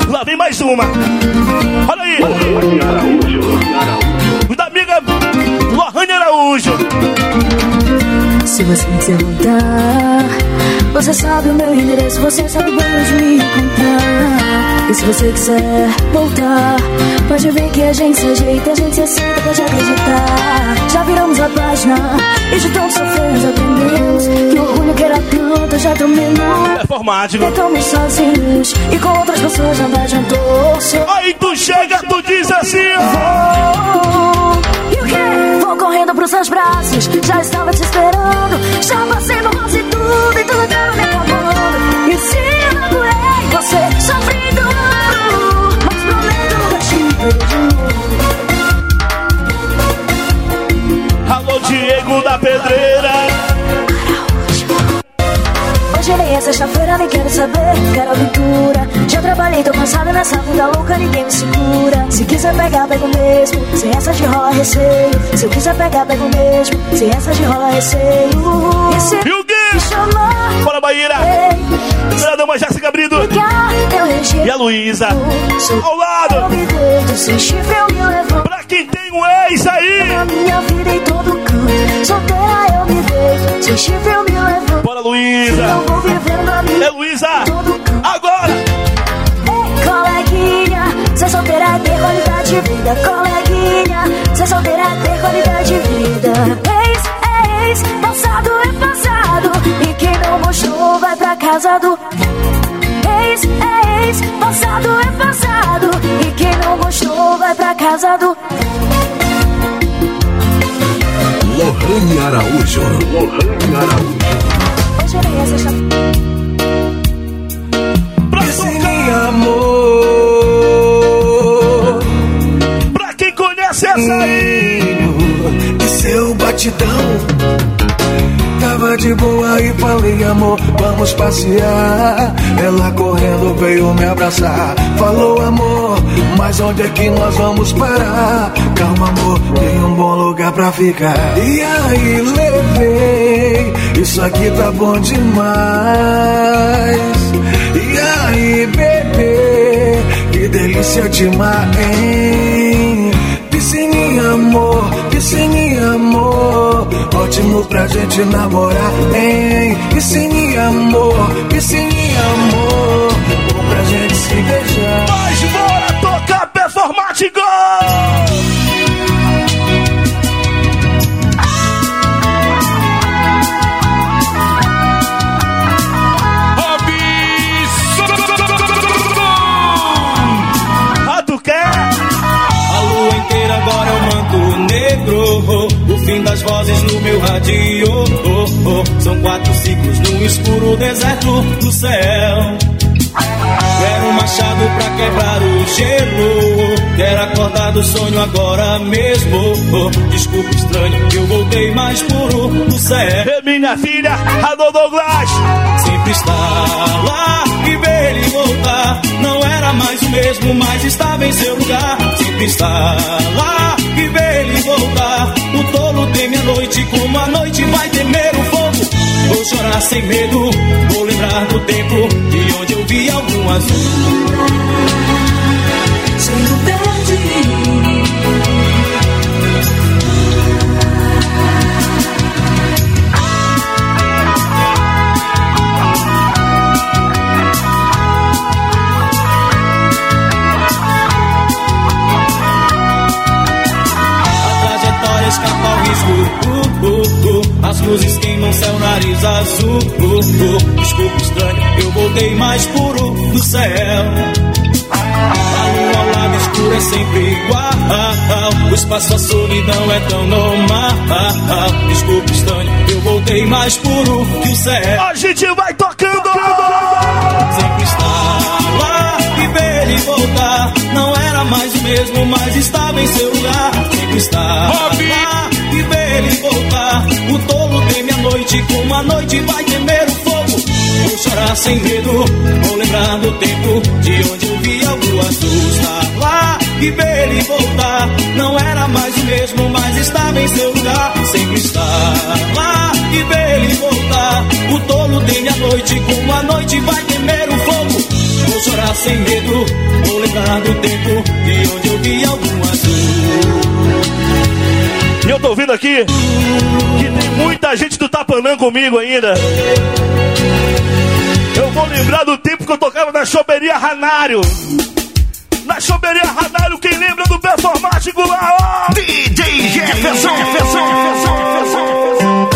para Lá vem mais uma. Olha aí. Os da amiga Lohane Araújo. Se você me quiser voltar, você sabe o meu endereço, você sabe bem onde me encontrar. E se você quiser voltar, pode ver que a gente se ajeita, a gente se aceita, pode acreditar. Já viramos a página e de tanto sofremos aprendemos que o orgulho que era tanto já menos. Performático. Estamos sozinhos e com outras pessoas nada adiantou. Aí tu chega, tu diz assim. Vou. Vou correndo pros seus braços. Já estava te esperando. Já passei no rosto e tudo. E tudo tava me acabando. E se eu adorei você sofrendo. Mas prometo nunca te novo. Alô, Diego da Pedreira. Sexta-feira, nem quero saber, quero aventura. Já trabalhei, tô cansada nessa vida louca, ninguém me segura. Se quiser pegar, pego mesmo, sem essa de rola receio. Se eu quiser pegar, pego mesmo, sem essa de rola receio. E se E o chamar, Bora, Bahia. ei, Dama Jéssica rejeito. E a Luísa. Ao lado. deito. Pra quem tem um ex aí. Na minha vida em todo canto, solteira eu me deito, sem chifre eu me levanto. Bora, Luísa. Eu vou vivendo a minha É Luísa. Agora. Ei, coleguinha, ser solteira ter qualidade de vida. Coleguinha, ser solteira ter qualidade de vida. Ex, é ex, passado é passado. E quem não gostou vai pra casa do. Ex, é vez. Passado é passado. E quem não gostou vai pra casa do. Lohane Araújo. Lohane Araújo. Eu nem essa Esse amor. Pra quem conhece essa aí. E seu batidão. Tava de boa e falei, amor, vamos passear. Ela correndo veio me abraçar. Falou, amor, mas onde é que nós vamos parar? Calma, amor, tem um bom lugar pra ficar. E aí, levei, isso aqui tá bom demais. E aí, bebê, que delícia demais, hein? Piscininha, amor, piscininha, amor Ótimo pra gente namorar, hein? Piscininha, amor, piscininha, amor Bom pra gente se beijar Mas bora tocar performático! Negro. O fim das vozes no meu radio. São quatro ciclos no escuro deserto do céu. Quero um machado pra quebrar o gelo. Quero acordar do sonho agora mesmo. Desculpa estranho, eu voltei mais puro do céu. E minha filha, a do Douglas. Sempre está lá e ver ele voltar. Não era mais o mesmo, mas estava em seu lugar. Sempre está lá e ver ele voltar. O tolo teme a noite, como a noite vai temer o fogo. Vou chorar sem medo, vou lembrar do tempo de onde eu vi algum azul. As luzes queimam céu, nariz azul. Uh, uh. Desculpa estranho, eu voltei mais puro do céu. A lua ao lado escuro é sempre igual. O espaço, a solidão é tão normal. Desculpa estranho, eu voltei mais puro que o céu. A gente vai tocando! Sempre está lá e ver ele voltar. Não era mais o mesmo, mas estava em seu lugar. Sempre está lá e ver ele voltar. O tolo teme a noite, como a noite vai temer o fogo. Vou chorar sem medo, vou lembrar do tempo de onde eu vi algo azul. Está lá e ver ele voltar. Não era mais o mesmo, mas estava em seu lugar. Sempre está lá e ver ele voltar. O tolo teme a noite, como a noite vai temer o fogo. Vou chorar sem medo, vou lembrar do tempo de onde eu vi algum azul. E eu tô ouvindo aqui que tem muita gente do Tapanã comigo ainda. Eu vou lembrar do tempo que eu tocava na choperia Ranário. Na choperia Ranário, quem lembra do performático lá, ó? DJ Jefferson, Jefferson, Jefferson,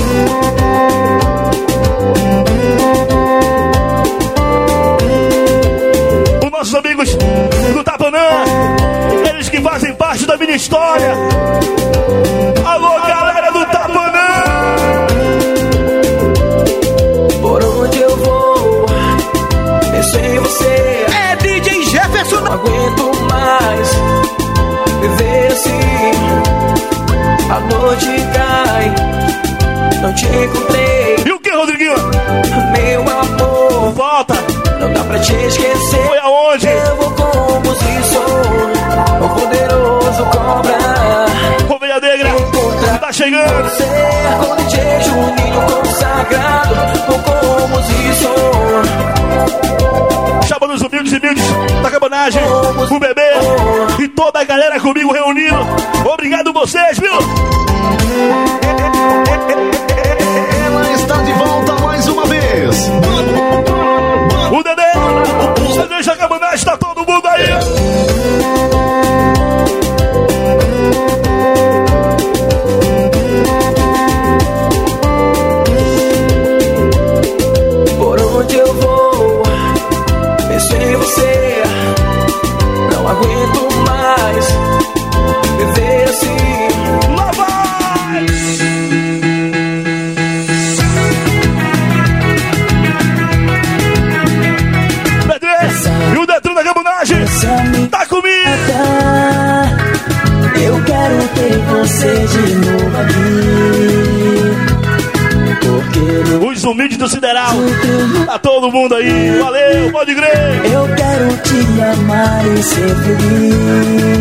Os nossos amigos do Tapanã, eles que fazem parte da minha história. Noite cai, não te encontrei. E o que, Rodriguinho? Meu amor, volta. Não dá pra te esquecer. Foi aonde? Eu vou como se sou o poderoso cobra. Ovelha Negra, tá chegando. Com DJ Juninho consagrado. Vou como se sou. Chamando os humildes e humildes da cabanagem, o bebê e toda a galera comigo reunido. Obrigado vocês, viu? De novo. Porque Os humildes do Sideral. Tá todo mundo aí. Valeu, pode crer. eu quero te amar e ser feliz.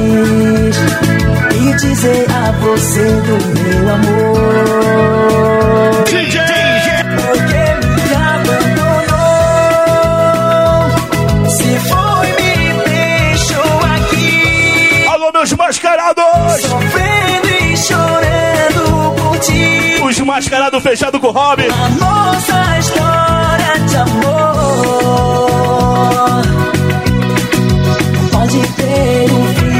E dizer a você do meu amor. Mascarados fechados com o Rob. A nossa história de amor pode ter um fim.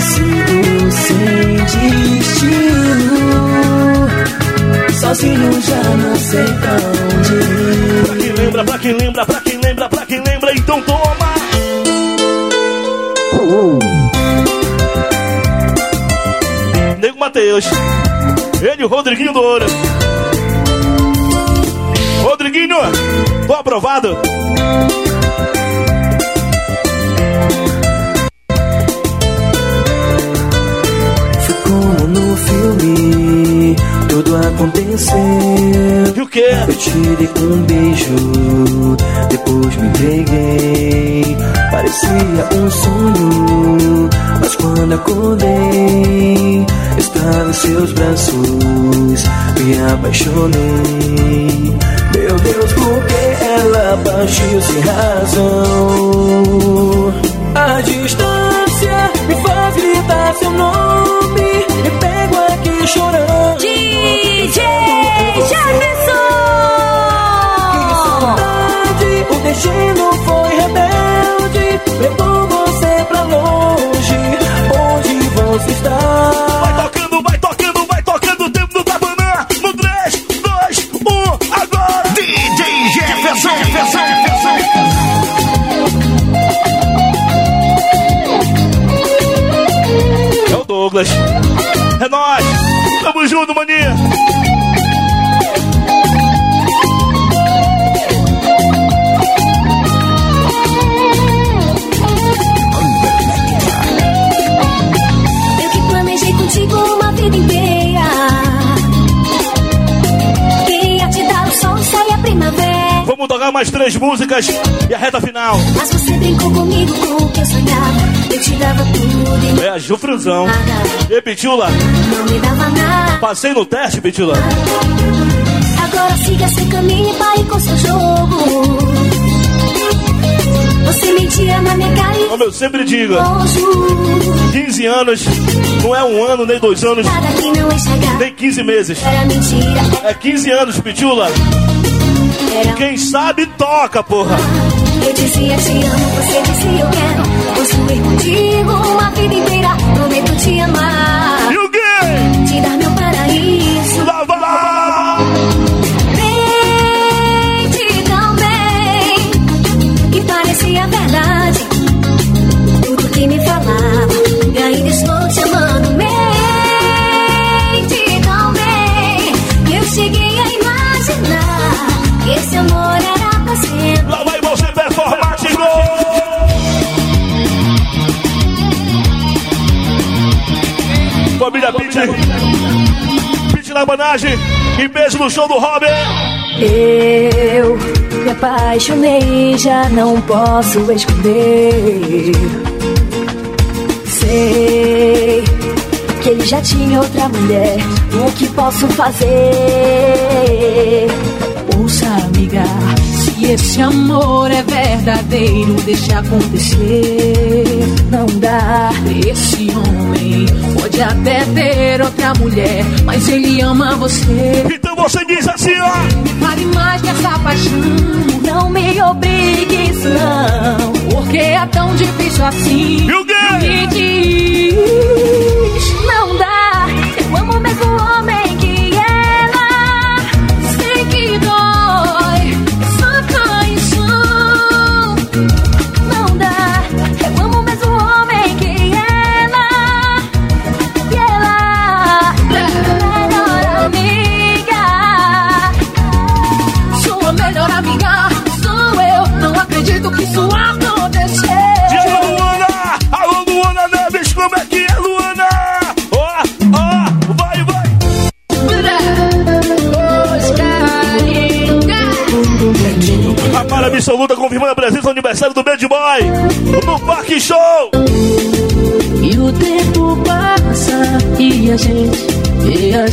Sigo sem destino, sozinho já não sei pra onde ir. Pra quem lembra, pra quem lembra, pra quem lembra, pra quem lembra, então toma. Nego Matheus. Ele, o Rodriguinho do Ouro. Rodriguinho, tô aprovado. Foi como no filme, tudo aconteceu. E o quê? Eu te dei um beijo, depois me entreguei. Parecia um sonho, mas quando acordei, em seus braços, me apaixonei. Meu Deus, por que ela partiu sem razão? A distância me faz gritar seu nome, me pego aqui chorando. DJ Que Jefferson! saudade, o destino foi rebelde, levou Douglas. É nóis. Tamo junto, maninha. Mais três músicas e a reta final. Mas você brincou comigo com o que eu sonhava. Eu te dava tudo É a Jufruzão. E Pitula, não me dava nada. passei no teste, Pitula. Agora siga seu caminho e pare com seu jogo. Você mentia na minha cara e Como eu sempre digo, longe. 15 anos não é um ano, nem dois anos, nem 15 meses. É 15 anos, Pitula. Era Quem sabe toca, porra. Eu dizia te amo, você dizia eu quero Construir contigo uma vida inteira Prometo te amar E o quê? Te dar meu paraíso Lá vai! Mente tão bem Que parecia verdade Tudo que me falava Família Pit, Pit na banagem e beijo no show do Robin. Eu me apaixonei, já não posso esconder. Sei que ele já tinha outra mulher. O que posso fazer? Ouça, amiga, se esse amor é verdadeiro, deixa acontecer. Não dá. Esse homem pode até ter outra mulher, mas ele ama você. Então você diz assim, ó. Fale mais que essa paixão, Não me obrigues, não. porque é tão difícil assim. E o quê? Me diz. Não dá. Eu amo mesmo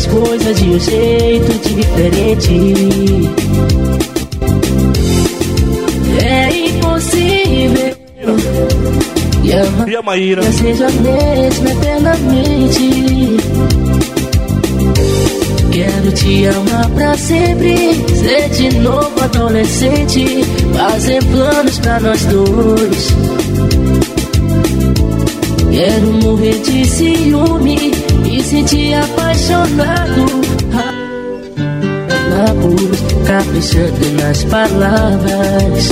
as coisas de um jeito diferente. É impossível. E a, e a Maíra seja a mesma eternamente. Quero te amar pra sempre, ser de novo adolescente, fazer planos pra nós dois. Quero morrer de ciúme sentir apaixonado. Labos, caprichando nas palavras.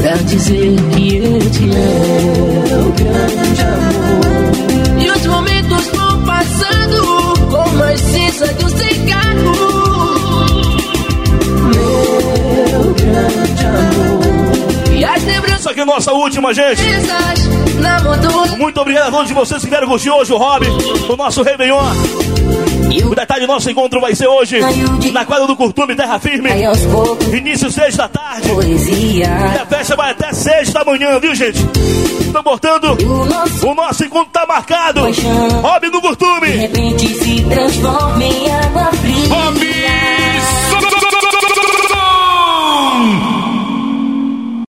Pra dizer que eu te amo, grande amor. E os momentos vão passando como a essência de um cigarro. Meu grande amor. E as lembranças. Isso aqui é nossa última, gente. Muito obrigado a todos vocês que vieram curtir hoje o Hobby, o nosso Réveillon. O detalhe do nosso encontro vai ser hoje na quadra do Curtume Terra Firme. Início seis da tarde. E a festa vai até seis da manhã, viu, gente? Estão portando. O nosso encontro tá marcado. Hobby no Curtume. De repente se transforma em água